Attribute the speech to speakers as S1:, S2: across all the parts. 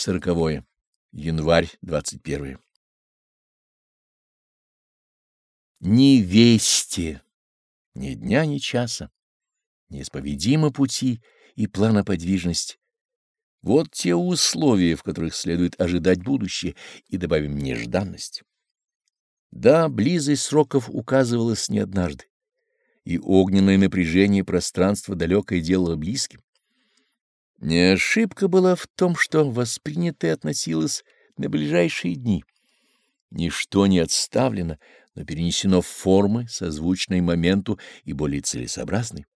S1: Сороковое. Январь 21. Ни вести, ни дня, ни часа, неисповедимы пути и плана подвижности. Вот те условия, в которых следует ожидать будущее, и добавим нежданность. Да, близость сроков указывалась не однажды, и огненное напряжение пространства далекое делало близким. Не ошибка была в том, что воспринятое относилось на ближайшие дни. Ничто не отставлено, но перенесено в формы, созвучной моменту и более целесообразной.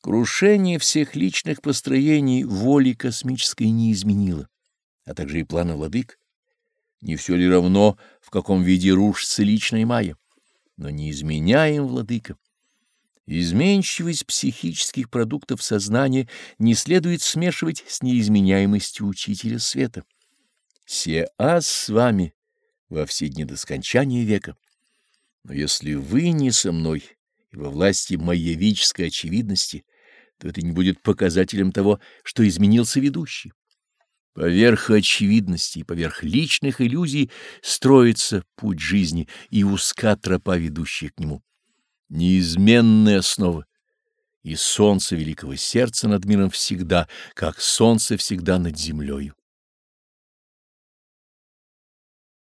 S1: Крушение всех личных построений воли космической не изменило, а также и плана владык. Не все ли равно, в каком виде рушится личная майя, но не изменяем владыка. Изменчивость психических продуктов сознания не следует смешивать с неизменяемостью учителя света. Се аз с вами во все дни до скончания века. Но если вы не со мной и во власти майявической очевидности, то это не будет показателем того, что изменился ведущий. Поверх очевидности и поверх личных иллюзий строится путь жизни и узка тропа, ведущая к нему неизменная основа, и солнце великого сердца над миром всегда, как солнце всегда над землею.